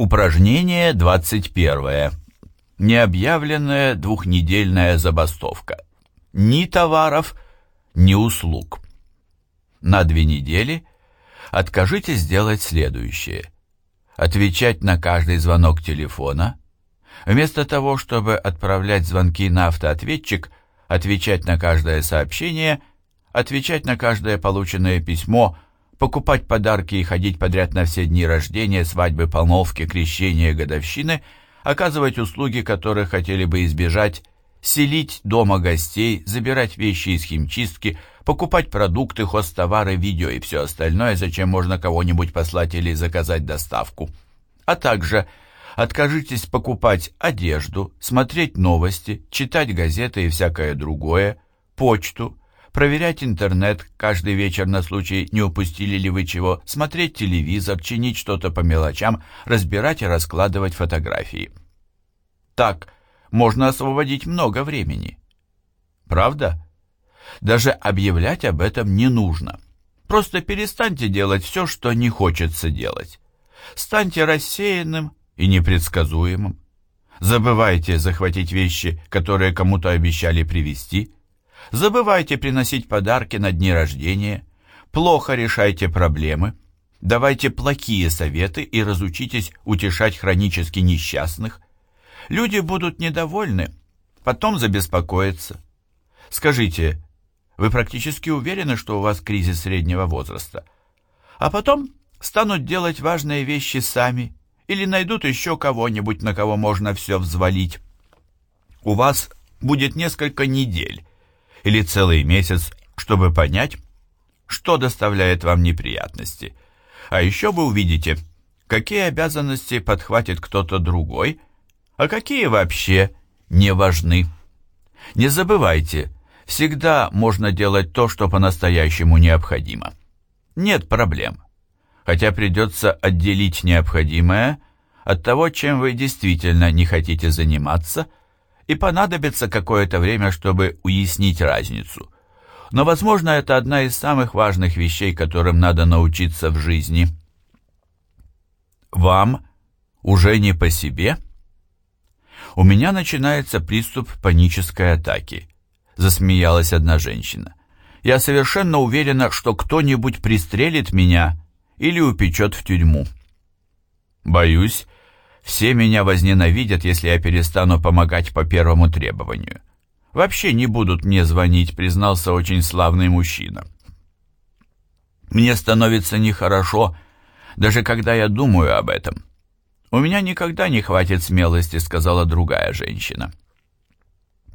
Упражнение 21. Необъявленная двухнедельная забастовка. Ни товаров, ни услуг. На две недели откажитесь делать следующее. Отвечать на каждый звонок телефона. Вместо того, чтобы отправлять звонки на автоответчик, отвечать на каждое сообщение, отвечать на каждое полученное письмо, покупать подарки и ходить подряд на все дни рождения, свадьбы, помолвки, крещения, годовщины, оказывать услуги, которых хотели бы избежать, селить дома гостей, забирать вещи из химчистки, покупать продукты, хозтовары, видео и все остальное, зачем можно кого-нибудь послать или заказать доставку. А также откажитесь покупать одежду, смотреть новости, читать газеты и всякое другое, почту, проверять интернет каждый вечер на случай, не упустили ли вы чего, смотреть телевизор, чинить что-то по мелочам, разбирать и раскладывать фотографии. Так можно освободить много времени. Правда? Даже объявлять об этом не нужно. Просто перестаньте делать все, что не хочется делать. Станьте рассеянным и непредсказуемым. Забывайте захватить вещи, которые кому-то обещали привезти. Забывайте приносить подарки на дни рождения. Плохо решайте проблемы. Давайте плохие советы и разучитесь утешать хронически несчастных. Люди будут недовольны, потом забеспокоятся. Скажите, вы практически уверены, что у вас кризис среднего возраста? А потом станут делать важные вещи сами или найдут еще кого-нибудь, на кого можно все взвалить. У вас будет несколько недель, или целый месяц, чтобы понять, что доставляет вам неприятности. А еще вы увидите, какие обязанности подхватит кто-то другой, а какие вообще не важны. Не забывайте, всегда можно делать то, что по-настоящему необходимо. Нет проблем. Хотя придется отделить необходимое от того, чем вы действительно не хотите заниматься – и понадобится какое-то время, чтобы уяснить разницу. Но, возможно, это одна из самых важных вещей, которым надо научиться в жизни. Вам уже не по себе? У меня начинается приступ панической атаки, засмеялась одна женщина. Я совершенно уверена, что кто-нибудь пристрелит меня или упечет в тюрьму. Боюсь, все меня возненавидят, если я перестану помогать по первому требованию. Вообще не будут мне звонить, признался очень славный мужчина. Мне становится нехорошо, даже когда я думаю об этом. У меня никогда не хватит смелости, сказала другая женщина.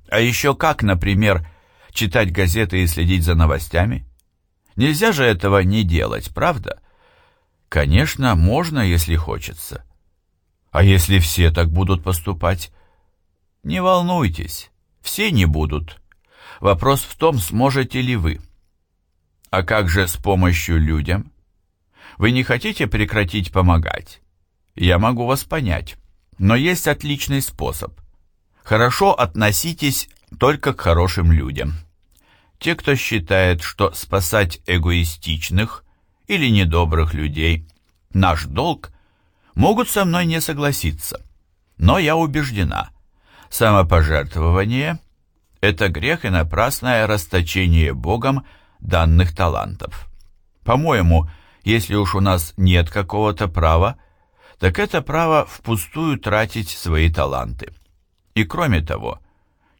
А еще как, например, читать газеты и следить за новостями? Нельзя же этого не делать, правда? Конечно, можно, если хочется. А если все так будут поступать? Не волнуйтесь, все не будут. Вопрос в том, сможете ли вы. А как же с помощью людям? Вы не хотите прекратить помогать? Я могу вас понять, но есть отличный способ. Хорошо относитесь только к хорошим людям. Те, кто считает, что спасать эгоистичных или недобрых людей – наш долг, могут со мной не согласиться. Но я убеждена, самопожертвование – это грех и напрасное расточение Богом данных талантов. По-моему, если уж у нас нет какого-то права, так это право впустую тратить свои таланты. И кроме того,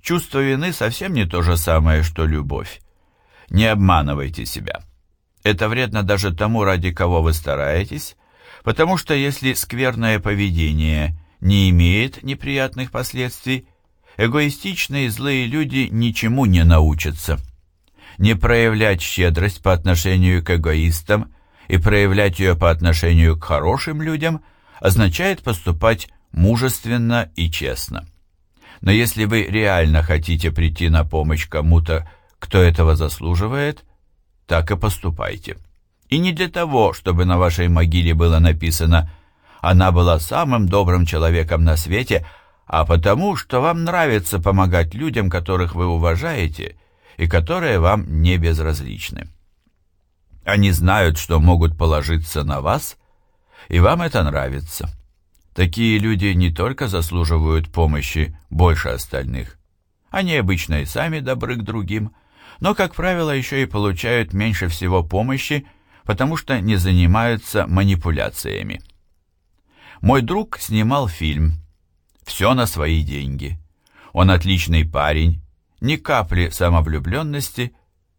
чувство вины совсем не то же самое, что любовь. Не обманывайте себя. Это вредно даже тому, ради кого вы стараетесь, Потому что если скверное поведение не имеет неприятных последствий, эгоистичные злые люди ничему не научатся. Не проявлять щедрость по отношению к эгоистам и проявлять ее по отношению к хорошим людям означает поступать мужественно и честно. Но если вы реально хотите прийти на помощь кому-то, кто этого заслуживает, так и поступайте. И не для того, чтобы на вашей могиле было написано «Она была самым добрым человеком на свете», а потому, что вам нравится помогать людям, которых вы уважаете и которые вам не безразличны. Они знают, что могут положиться на вас, и вам это нравится. Такие люди не только заслуживают помощи больше остальных, они обычно и сами добры к другим, но, как правило, еще и получают меньше всего помощи, потому что не занимаются манипуляциями. Мой друг снимал фильм «Все на свои деньги». Он отличный парень, ни капли самовлюбленности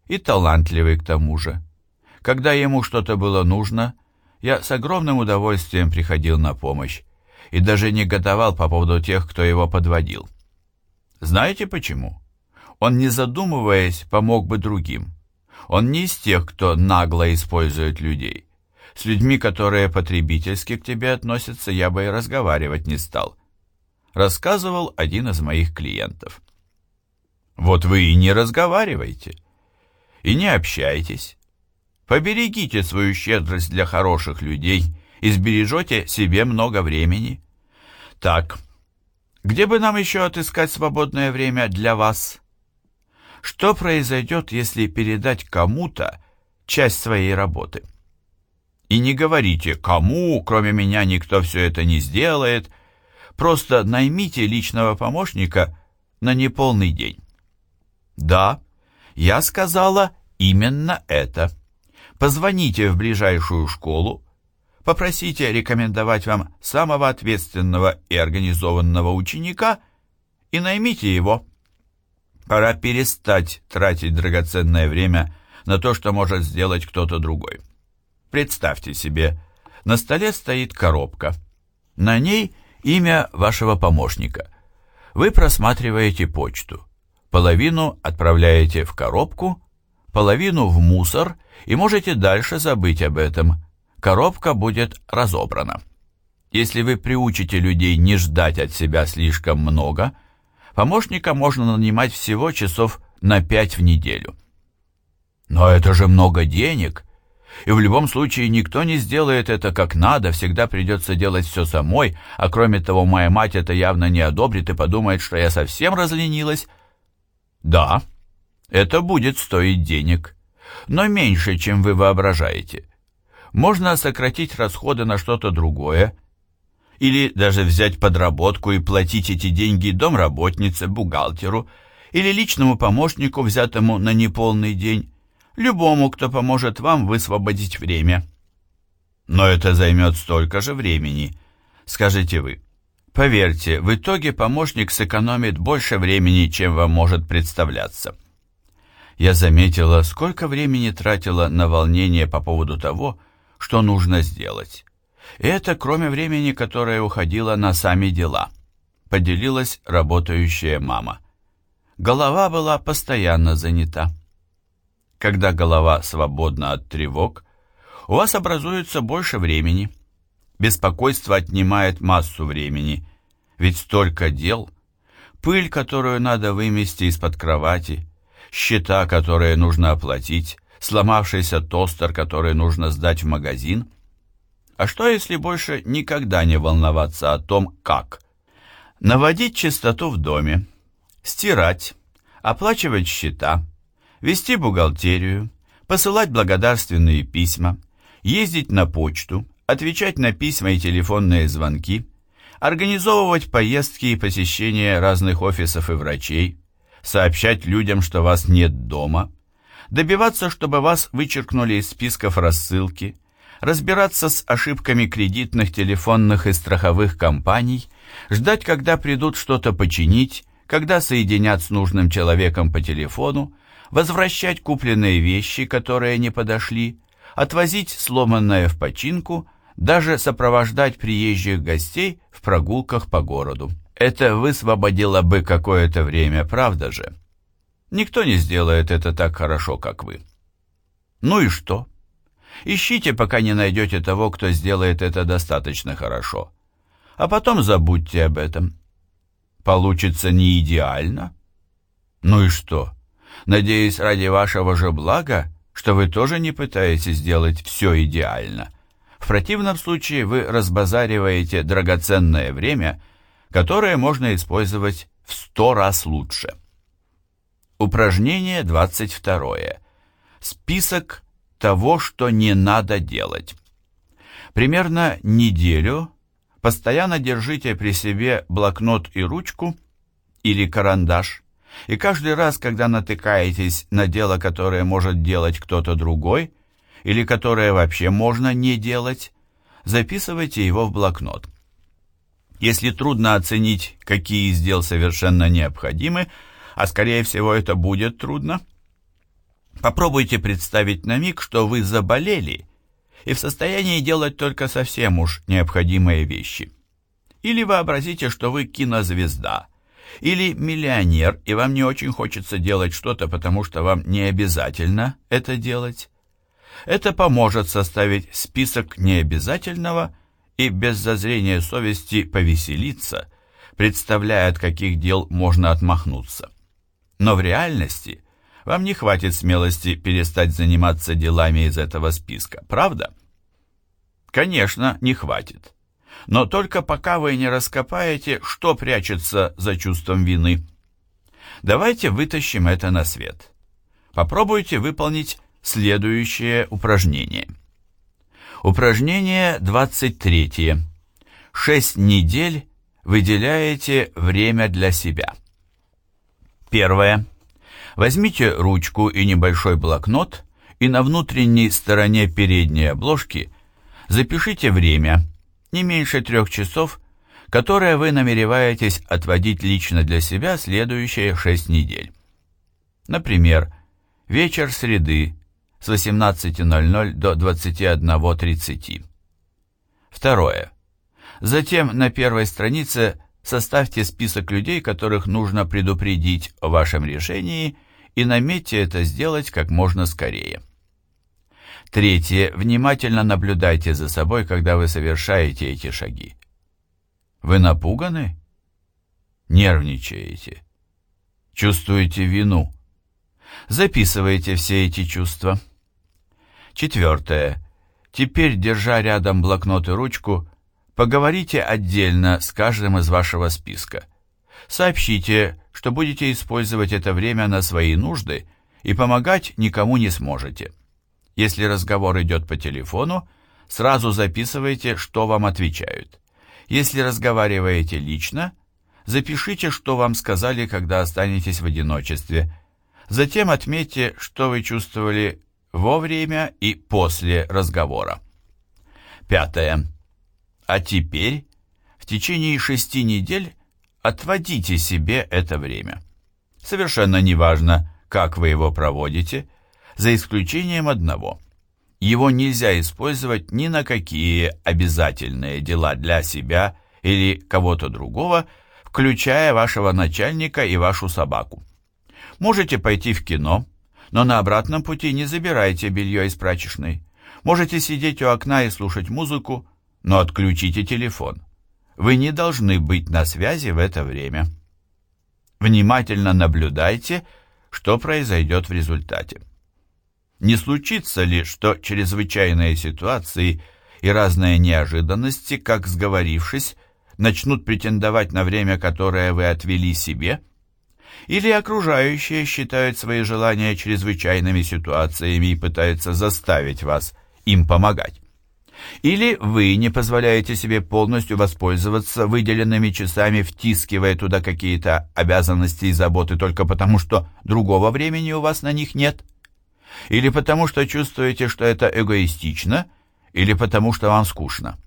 и талантливый к тому же. Когда ему что-то было нужно, я с огромным удовольствием приходил на помощь и даже негодовал по поводу тех, кто его подводил. Знаете почему? Он, не задумываясь, помог бы другим. Он не из тех, кто нагло использует людей. С людьми, которые потребительски к тебе относятся, я бы и разговаривать не стал. Рассказывал один из моих клиентов. Вот вы и не разговаривайте. И не общайтесь. Поберегите свою щедрость для хороших людей и сбережете себе много времени. Так, где бы нам еще отыскать свободное время для вас? Что произойдет, если передать кому-то часть своей работы? И не говорите «кому, кроме меня, никто все это не сделает», просто наймите личного помощника на неполный день. Да, я сказала именно это. Позвоните в ближайшую школу, попросите рекомендовать вам самого ответственного и организованного ученика и наймите его. Пора перестать тратить драгоценное время на то, что может сделать кто-то другой. Представьте себе, на столе стоит коробка. На ней имя вашего помощника. Вы просматриваете почту. Половину отправляете в коробку, половину в мусор и можете дальше забыть об этом. Коробка будет разобрана. Если вы приучите людей не ждать от себя слишком много, помощника можно нанимать всего часов на 5 в неделю. Но это же много денег, и в любом случае никто не сделает это как надо, всегда придется делать все самой, а кроме того, моя мать это явно не одобрит и подумает, что я совсем разленилась, да, это будет стоить денег, но меньше, чем вы воображаете. Можно сократить расходы на что-то другое, или даже взять подработку и платить эти деньги домработнице, бухгалтеру или личному помощнику, взятому на неполный день, любому, кто поможет вам высвободить время. Но это займет столько же времени, скажете вы. Поверьте, в итоге помощник сэкономит больше времени, чем вам может представляться. Я заметила, сколько времени тратила на волнение по поводу того, что нужно сделать. И это кроме времени, которое уходило на сами дела, поделилась работающая мама. Голова была постоянно занята. Когда голова свободна от тревог, у вас образуется больше времени – Беспокойство отнимает массу времени, ведь столько дел. Пыль, которую надо вымести из-под кровати, счета, которые нужно оплатить, сломавшийся тостер, который нужно сдать в магазин. А что, если больше никогда не волноваться о том, как? Наводить чистоту в доме, стирать, оплачивать счета, вести бухгалтерию, посылать благодарственные письма, ездить на почту, отвечать на письма и телефонные звонки, организовывать поездки и посещения разных офисов и врачей, сообщать людям, что вас нет дома, добиваться, чтобы вас вычеркнули из списков рассылки, разбираться с ошибками кредитных, телефонных и страховых компаний, ждать, когда придут что-то починить, когда соединят с нужным человеком по телефону, возвращать купленные вещи, которые не подошли, отвозить сломанное в починку – даже сопровождать приезжих гостей в прогулках по городу. Это высвободило бы какое-то время, правда же? Никто не сделает это так хорошо, как вы. Ну и что? Ищите, пока не найдете того, кто сделает это достаточно хорошо. А потом забудьте об этом. Получится не идеально? Ну и что? Надеюсь, ради вашего же блага, что вы тоже не пытаетесь сделать все идеально. В противном случае вы разбазариваете драгоценное время, которое можно использовать в сто раз лучше. Упражнение 22. Список того, что не надо делать. Примерно неделю Постоянно держите при себе блокнот и ручку или карандаш, и каждый раз, когда натыкаетесь на дело, которое может делать кто-то другой, или которое вообще можно не делать, записывайте его в блокнот. Если трудно оценить, какие из дел совершенно необходимы, а скорее всего это будет трудно, попробуйте представить на миг, что вы заболели и в состоянии делать только совсем уж необходимые вещи. Или вообразите, что вы кинозвезда, или миллионер, и вам не очень хочется делать что-то, потому что вам не обязательно это делать. Это поможет составить список необязательного и без зазрения совести повеселиться, представляя, от каких дел можно отмахнуться. Но в реальности вам не хватит смелости перестать заниматься делами из этого списка, правда? Конечно, не хватит. Но только пока вы не раскопаете, что прячется за чувством вины. Давайте вытащим это на свет. Попробуйте выполнить следующее упражнение. Упражнение 23. Шесть недель выделяете время для себя. Первое. Возьмите ручку и небольшой блокнот и на внутренней стороне передней обложки запишите время, не меньше трех часов, которое вы намереваетесь отводить лично для себя следующие шесть недель. Например, вечер среды с 18.00 до 21.30. Второе. Затем на первой странице составьте список людей, которых нужно предупредить о вашем решении и наметьте это сделать как можно скорее. Третье. Внимательно наблюдайте за собой, когда вы совершаете эти шаги. Вы напуганы? Нервничаете? Чувствуете вину? Записывайте все эти чувства. Четвертое. Теперь, держа рядом блокнот и ручку, поговорите отдельно с каждым из вашего списка. Сообщите, что будете использовать это время на свои нужды и помогать никому не сможете. Если разговор идет по телефону, сразу записывайте, что вам отвечают. Если разговариваете лично, запишите, что вам сказали, когда останетесь в одиночестве. Затем отметьте, что вы чувствовали во время и после разговора. Пятое. А теперь в течение шести недель Отводите себе это время. Совершенно неважно, как вы его проводите, за исключением одного. Его нельзя использовать ни на какие обязательные дела для себя или кого-то другого, включая вашего начальника и вашу собаку. Можете пойти в кино, но на обратном пути не забирайте белье из прачечной. Можете сидеть у окна и слушать музыку, но отключите телефон. Вы не должны быть на связи в это время. Внимательно наблюдайте, что произойдет в результате. Не случится ли, что чрезвычайные ситуации и разные неожиданности, как сговорившись, начнут претендовать на время, которое вы отвели себе? Или окружающие считают свои желания чрезвычайными ситуациями и пытаются заставить вас им помогать? Или вы не позволяете себе полностью воспользоваться выделенными часами, втискивая туда какие-то обязанности и заботы только потому, что другого времени у вас на них нет? Или потому, что чувствуете, что это эгоистично, или потому, что вам скучно?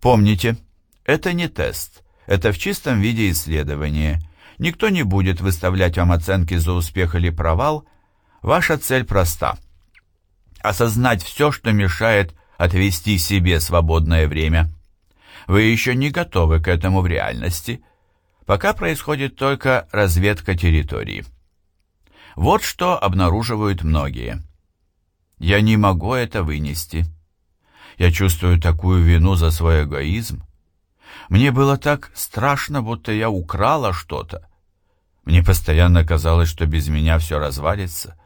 Помните, это не тест, это в чистом виде исследование. Никто не будет выставлять вам оценки за успех или провал. Ваша цель проста. Осознать все, что мешает отвести себе свободное время. Вы еще не готовы к этому в реальности, пока происходит только разведка территории. Вот что обнаруживают многие. Я не могу это вынести. Я чувствую такую вину за свой эгоизм. Мне было так страшно, будто я украла что-то. Мне постоянно казалось, что без меня все развалится.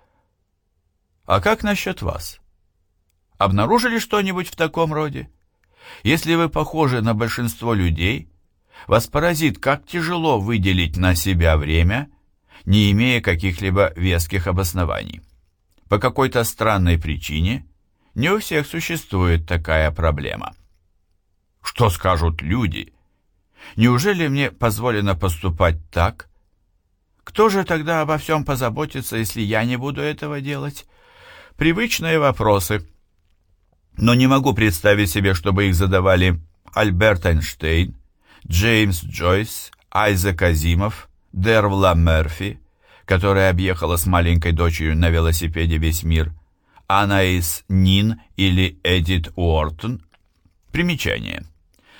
А как насчет вас? Обнаружили что-нибудь в таком роде? Если вы похожи на большинство людей, вас поразит, как тяжело выделить на себя время, не имея каких-либо веских обоснований. По какой-то странной причине не у всех существует такая проблема. Что скажут люди? Неужели мне позволено поступать так? Кто же тогда обо всем позаботится, если я не буду этого делать? Привычные вопросы. Но не могу представить себе, чтобы их задавали Альберт Эйнштейн, Джеймс Джойс, Айзек Азимов, Дервла Мерфи, которая объехала с маленькой дочерью на велосипеде весь мир, Анаис Нин или Эдит Уортон. Примечание.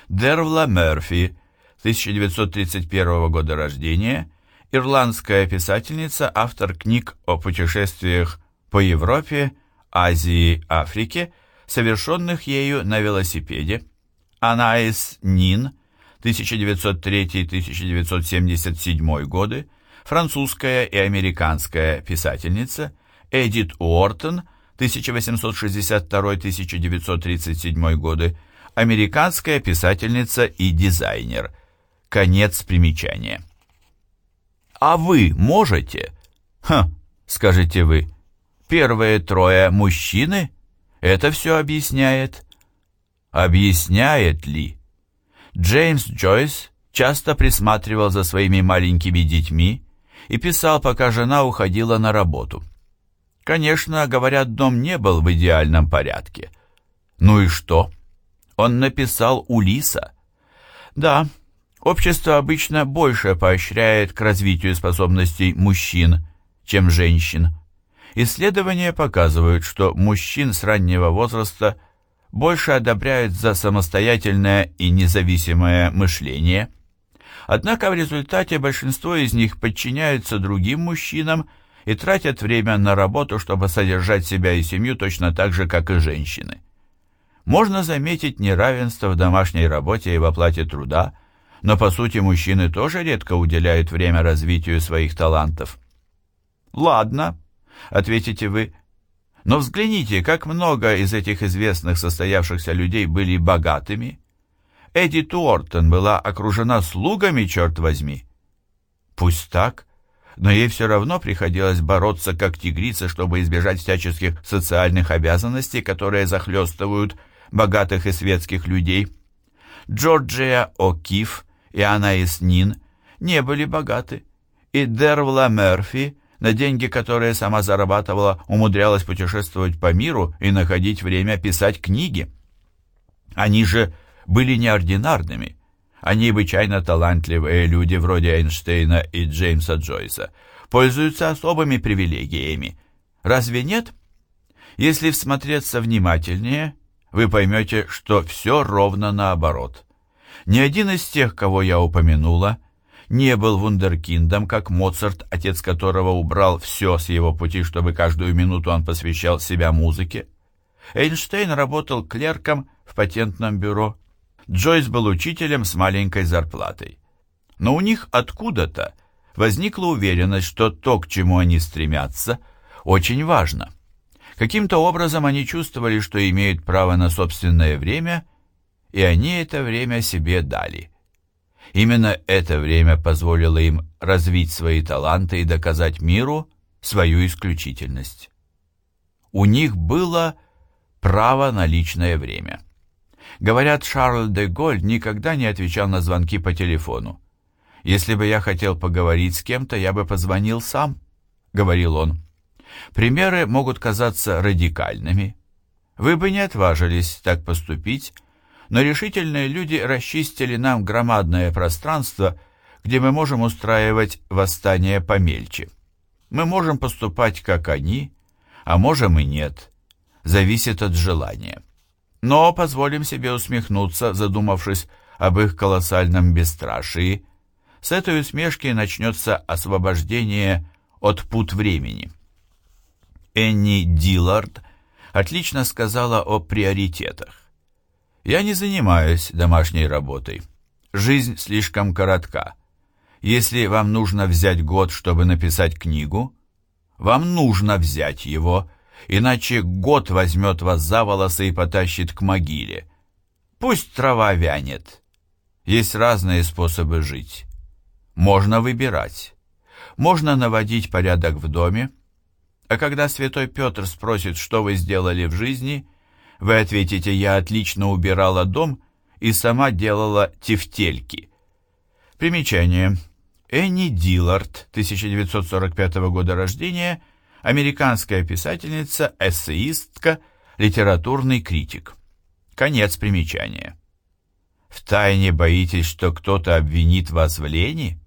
Дервла Мерфи, 1931 года рождения, ирландская писательница, автор книг о путешествиях по Европе, Азии, Африке, совершенных ею на велосипеде. Анаис Нин, 1903-1977 годы, французская и американская писательница, Эдит Уортон, 1862-1937 годы, американская писательница и дизайнер. Конец примечания. «А вы можете?» «Хм», скажете вы, «первые трое мужчины?» Это все объясняет. Объясняет ли? Джеймс Джойс часто присматривал за своими маленькими детьми и писал, пока жена уходила на работу. Конечно, говорят, дом не был в идеальном порядке. Ну и что? Он написал Улиса. Да, общество обычно больше поощряет к развитию способностей мужчин, чем женщин. Исследования показывают, что мужчин с раннего возраста – больше одобряют за самостоятельное и независимое мышление. Однако в результате большинство из них подчиняются другим мужчинам и тратят время на работу, чтобы содержать себя и семью точно так же, как и женщины. Можно заметить неравенство в домашней работе и в оплате труда, но по сути мужчины тоже редко уделяют время развитию своих талантов. «Ладно», — ответите вы, но взгляните, как много из этих известных состоявшихся людей были богатыми. Эдди Туортон была окружена слугами, черт возьми. Пусть так, но ей все равно приходилось бороться как тигрица, чтобы избежать всяческих социальных обязанностей, которые захлестывают богатых и светских людей. Джорджия О'Кифф и Анаис Нин не были богаты, и Дервла Мерфи на деньги, которые сама зарабатывала, умудрялась путешествовать по миру и находить время писать книги. Они же были неординарными. Они необычайно талантливые люди вроде Эйнштейна и Джеймса Джойса пользуются особыми привилегиями. Разве нет? Если всмотреться внимательнее, вы поймете, что все ровно наоборот. Ни один из тех, кого я упомянула, не был вундеркиндом, как Моцарт, отец которого убрал все с его пути, чтобы каждую минуту он посвящал себя музыке. Эйнштейн работал клерком в патентном бюро. Джойс был учителем с маленькой зарплатой. Но у них откуда-то возникла уверенность, что то, к чему они стремятся, очень важно. Каким-то образом они чувствовали, что имеют право на собственное время, и они это время себе дали. Именно это время позволило им развить свои таланты и доказать миру свою исключительность. У них было право на личное время. Говорят, Шарль де Голь никогда не отвечал на звонки по телефону. «Если бы я хотел поговорить с кем-то, я бы позвонил сам», — говорил он. Примеры могут казаться радикальными. Вы бы не отважились так поступить, но решительные люди расчистили нам громадное пространство, где мы можем устраивать восстание помельче. Мы можем поступать, как они, а можем и нет. Зависит от желания. Но позволим себе усмехнуться, задумавшись об их колоссальном бесстрашии. С этой усмешки начнется освобождение от пут времени. Энни Диллард отлично сказала о приоритетах. Я не занимаюсь домашней работой. Жизнь слишком коротка. Если вам нужно взять год, чтобы написать книгу, вам нужно взять его, иначе год возьмет вас за волосы и потащит к могиле. Пусть трава вянет. Есть разные способы жить. Можно выбирать. Можно наводить порядок в доме, а когда святой Петр спросит, что вы сделали в жизни – вы ответите, я отлично убирала дом и сама делала тефтельки. Примечание. Энни Диллард, 1945 года рождения, американская писательница, эссеистка, литературный критик. Конец примечания. Втайне боитесь, что кто-то обвинит вас в лени?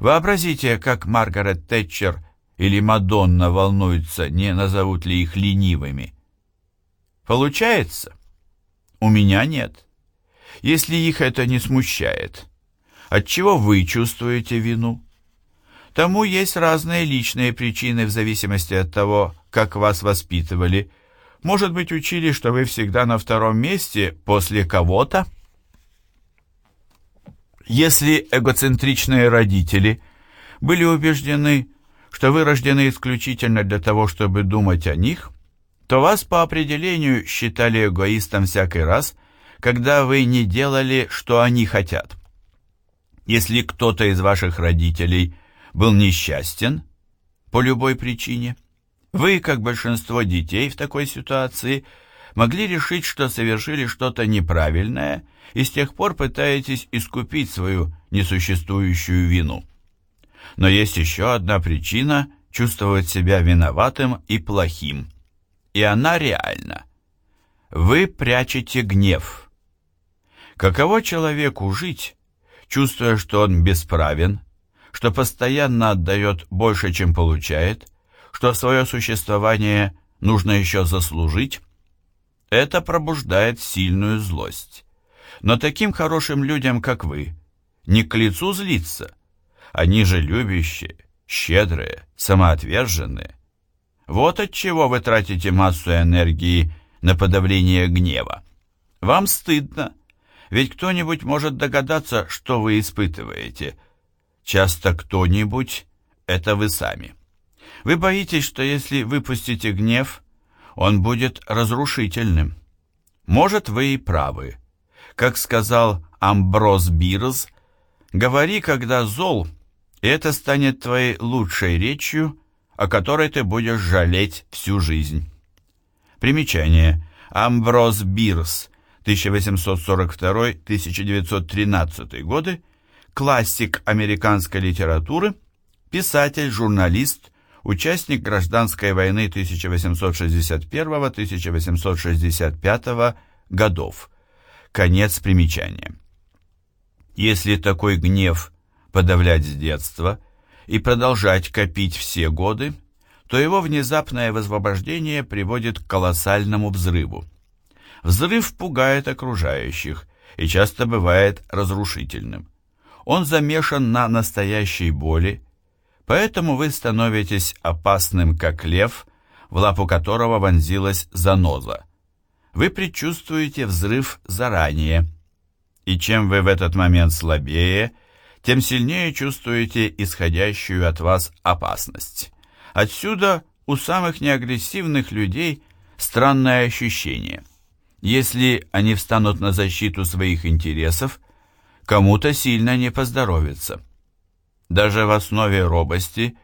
Вообразите, как Маргарет Тэтчер или Мадонна волнуются, не назовут ли их ленивыми. Получается? У меня нет. Если их это не смущает, отчего вы чувствуете вину? Тому есть разные личные причины в зависимости от того, как вас воспитывали. Может быть, учили, что вы всегда на втором месте после кого-то? Если эгоцентричные родители были убеждены, что вы рождены исключительно для того, чтобы думать о них, то вас по определению считали эгоистом всякий раз, когда вы не делали, что они хотят. Если кто-то из ваших родителей был несчастен по любой причине, вы, как большинство детей в такой ситуации, могли решить, что совершили что-то неправильное и с тех пор пытаетесь искупить свою несуществующую вину. Но есть еще одна причина чувствовать себя виноватым и плохим. И она реальна. Вы прячете гнев. Каково человеку жить, чувствуя, что он бесправен, что постоянно отдает больше, чем получает, что свое существование нужно еще заслужить, это пробуждает сильную злость. Но таким хорошим людям, как вы, не к лицу злиться – они же любящие, щедрые, самоотверженные. Вот от чего вы тратите массу энергии на подавление гнева. Вам стыдно, ведь кто-нибудь может догадаться, что вы испытываете. Часто кто-нибудь — это вы сами. Вы боитесь, что если выпустите гнев, он будет разрушительным. Может, вы и правы. Как сказал Амброс Бирз, говори, когда зол — и это станет твоей лучшей речью, о которой ты будешь жалеть всю жизнь. Примечание. Амброс Бирс, 1842-1913 годы, классик американской литературы, писатель, журналист, участник гражданской войны 1861-1865 годов. Конец примечания. Если такой гнев подавлять с детства и продолжать копить все годы, то его внезапное высвобождение приводит к колоссальному взрыву. Взрыв пугает окружающих и часто бывает разрушительным. Он замешан на настоящей боли, поэтому вы становитесь опасным, как лев, в лапу которого вонзилась заноза. Вы предчувствуете взрыв заранее, и чем вы в этот момент слабее – тем сильнее чувствуете исходящую от вас опасность. Отсюда у самых неагрессивных людей странное ощущение. Если они встанут на защиту своих интересов, кому-то сильно не поздоровится. Даже в основе робости,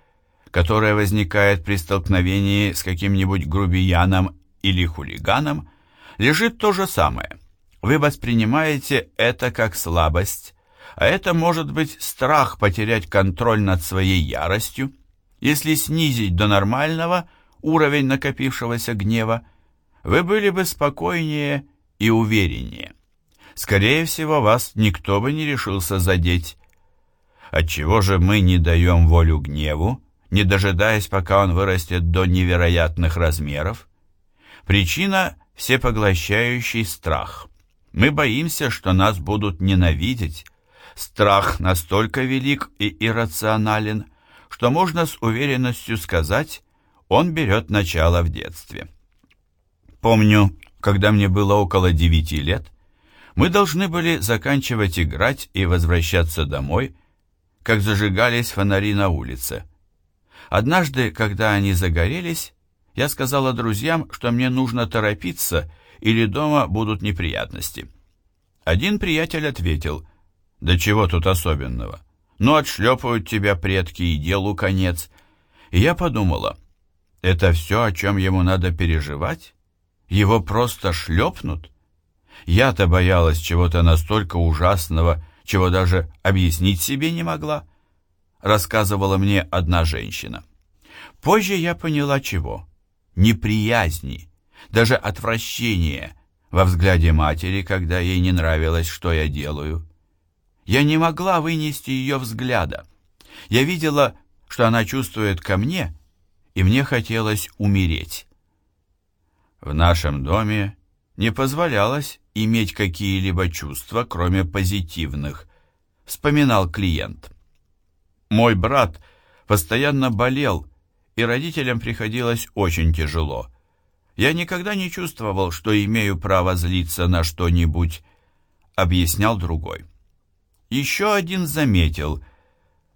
которая возникает при столкновении с каким-нибудь грубияном или хулиганом, лежит то же самое. Вы воспринимаете это как слабость, а это может быть страх потерять контроль над своей яростью. Если снизить до нормального уровень накопившегося гнева, вы были бы спокойнее и увереннее. Скорее всего, вас никто бы не решился задеть. Отчего же мы не даем волю гневу, не дожидаясь, пока он вырастет до невероятных размеров? Причина – всепоглощающий страх. Мы боимся, что нас будут ненавидеть, Страх настолько велик и иррационален, что можно с уверенностью сказать, он берет начало в детстве. Помню, когда мне было около девяти лет, мы должны были заканчивать играть и возвращаться домой, как зажигались фонари на улице. Однажды, когда они загорелись, я сказала друзьям, что мне нужно торопиться, или дома будут неприятности. Один приятель ответил, да чего тут особенного? Ну, отшлепают тебя предки, и делу конец. И я подумала, это все, о чем ему надо переживать? Его просто шлепнут? Я-то боялась чего-то настолько ужасного, чего даже объяснить себе не могла, рассказывала мне одна женщина. Позже я поняла чего. Неприязни, даже отвращение во взгляде матери, когда ей не нравилось, что я делаю. Я не могла вынести ее взгляда. Я видела, что она чувствует ко мне, и мне хотелось умереть. В нашем доме не позволялось иметь какие-либо чувства, кроме позитивных, вспоминал клиент. Мой брат постоянно болел, и родителям приходилось очень тяжело. Я никогда не чувствовал, что имею право злиться на что-нибудь, объяснял другой. Еще один заметил,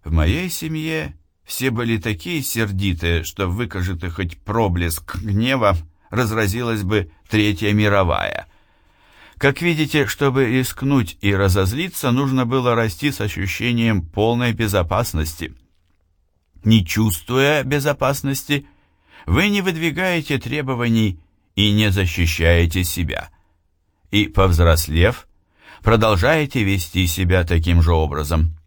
в моей семье все были такие сердитые, что выкажет хоть проблеск гнева, разразилась бы Третья мировая. Как видите, чтобы рискнуть и разозлиться, нужно было расти с ощущением полной безопасности. Не чувствуя безопасности, вы не выдвигаете требований и не защищаете себя. И, повзрослев, продолжаете вести себя таким же образом –